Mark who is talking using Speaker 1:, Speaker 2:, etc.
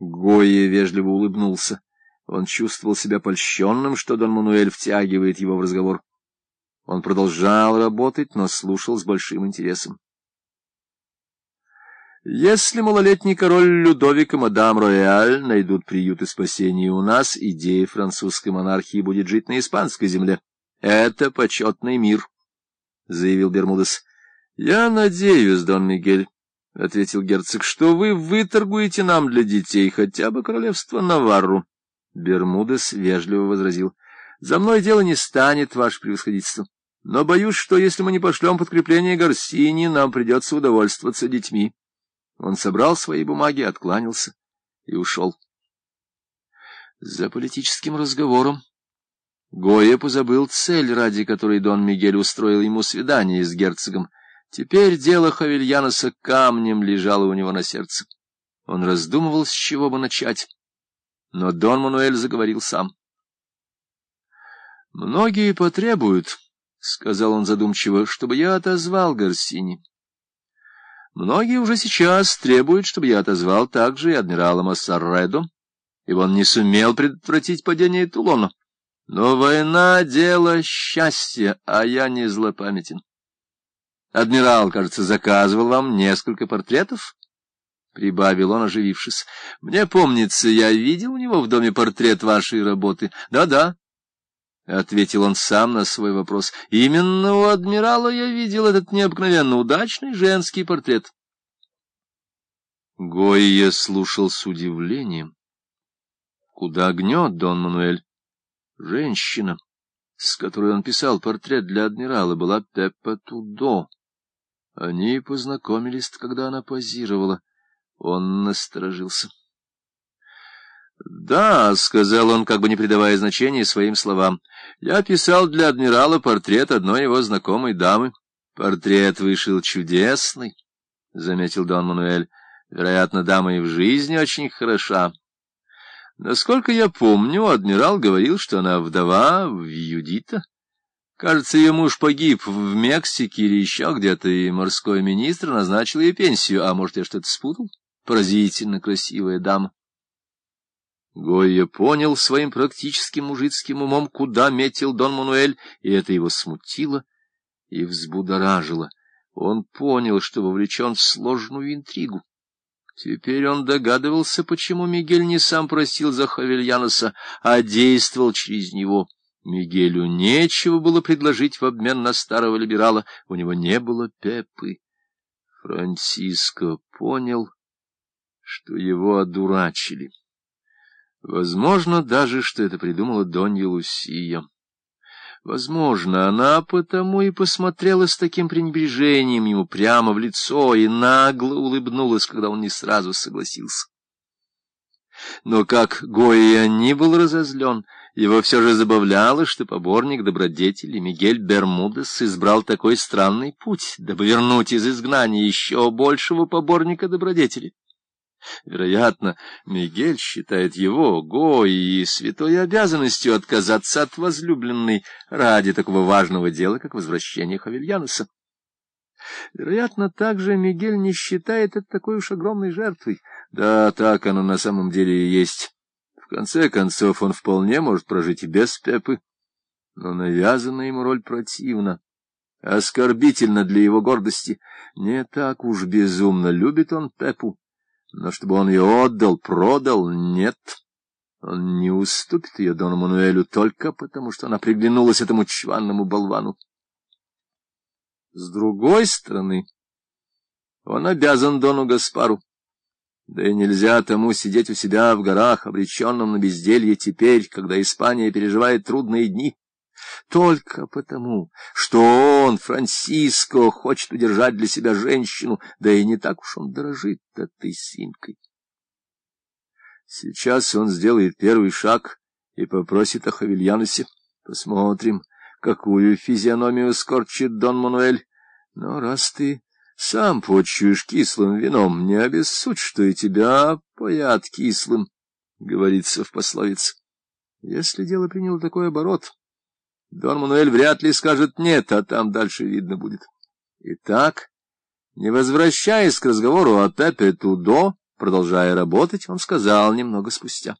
Speaker 1: Гойя вежливо улыбнулся. Он чувствовал себя польщенным, что Дон Мануэль втягивает его в разговор. Он продолжал работать, но слушал с большим интересом. Если малолетний король Людовик и мадам Рояль найдут приют и спасение у нас, идея французской монархии будет жить на испанской земле. Это почетный мир, — заявил Бермудес. — Я надеюсь, Дон Мигель, — ответил герцог, — что вы выторгуете нам для детей хотя бы королевство Наварру. Бермудес вежливо возразил. — За мной дело не станет, ваше превосходительство. Но боюсь, что если мы не пошлем подкрепление Гарсини, нам придется удовольствоваться детьми. Он собрал свои бумаги, откланялся и ушел. За политическим разговором Гоя позабыл цель, ради которой Дон Мигель устроил ему свидание с герцогом. Теперь дело Хавильяноса камнем лежало у него на сердце. Он раздумывал, с чего бы начать. Но Дон Мануэль заговорил сам. «Многие потребуют, — сказал он задумчиво, — чтобы я отозвал Гарсини. Многие уже сейчас требуют, чтобы я отозвал также и адмирала Массарредо, ибо он не сумел предотвратить падение Тулона. Но война — дело счастья, а я не злопамятен. Адмирал, кажется, заказывал вам несколько портретов? — прибавил он, оживившись. — Мне помнится, я видел у него в доме портрет вашей работы. Да — ответил он сам на свой вопрос. — Именно у адмирала я видел этот необыкновенно удачный женский портрет. Гойя слушал с удивлением. — Куда гнет Дон Мануэль? Женщина, с которой он писал портрет для адмирала, была Пеппа Тудо. Они познакомились, когда она позировала. Он насторожился. «Да», — сказал он, как бы не придавая значения своим словам, — «я писал для адмирала портрет одной его знакомой дамы. Портрет вышел чудесный», — заметил Дон Мануэль. «Вероятно, дама и в жизни очень хороша». Насколько я помню, адмирал говорил, что она вдова в Юдита. Кажется, ее муж погиб в Мексике или еще где-то, и морской министр назначил ей пенсию. А может, я что-то спутал? Поразительно красивая дама. Гойя понял своим практическим мужицким умом, куда метил Дон Мануэль, и это его смутило и взбудоражило. Он понял, что вовлечен в сложную интригу. Теперь он догадывался, почему Мигель не сам просил за Хавельяноса, а действовал через него. Мигелю нечего было предложить в обмен на старого либерала, у него не было Пеппы. Франциско понял, что его одурачили. Возможно даже, что это придумала Донья Лусия. Возможно, она потому и посмотрела с таким пренебрежением ему прямо в лицо и нагло улыбнулась, когда он не сразу согласился. Но как Гоя не был разозлен, его все же забавляло, что поборник добродетели Мигель Бермудес избрал такой странный путь, дабы вернуть из изгнания еще большего поборника добродетели. Вероятно, Мигель считает его, Гои, святой обязанностью отказаться от возлюбленной ради такого важного дела, как возвращение Хавильянуса. Вероятно, также Мигель не считает это такой уж огромной жертвой. Да, так оно на самом деле и есть. Конце концов, он вполне может прожить и без Пепы. Но навязанная ему роль противна, оскорбительна для его гордости. Не так уж безумно любит он Пепу. Но чтобы он ее отдал, продал, нет. Он не уступит ее Дону Мануэлю только потому, что она приглянулась этому чванному болвану. С другой стороны, он обязан Дону Гаспару. Да и нельзя тому сидеть у себя в горах, обреченном на безделье теперь, когда Испания переживает трудные дни. Только потому, что он, Франциско, хочет удержать для себя женщину, да и не так уж он дорожит этой синкой. Сейчас он сделает первый шаг и попросит о Хавильянусе. Посмотрим, какую физиономию скорчит Дон Мануэль. Но раз ты сам почуешь кислым вином, не обессудь, что и тебя поят кислым, — говорится в пословице. Если дело приняло такой оборот... Дон Мануэль вряд ли скажет «нет», а там дальше видно будет. Итак, не возвращаясь к разговору о Пепе Тудо, Продолжая работать, он сказал немного спустя.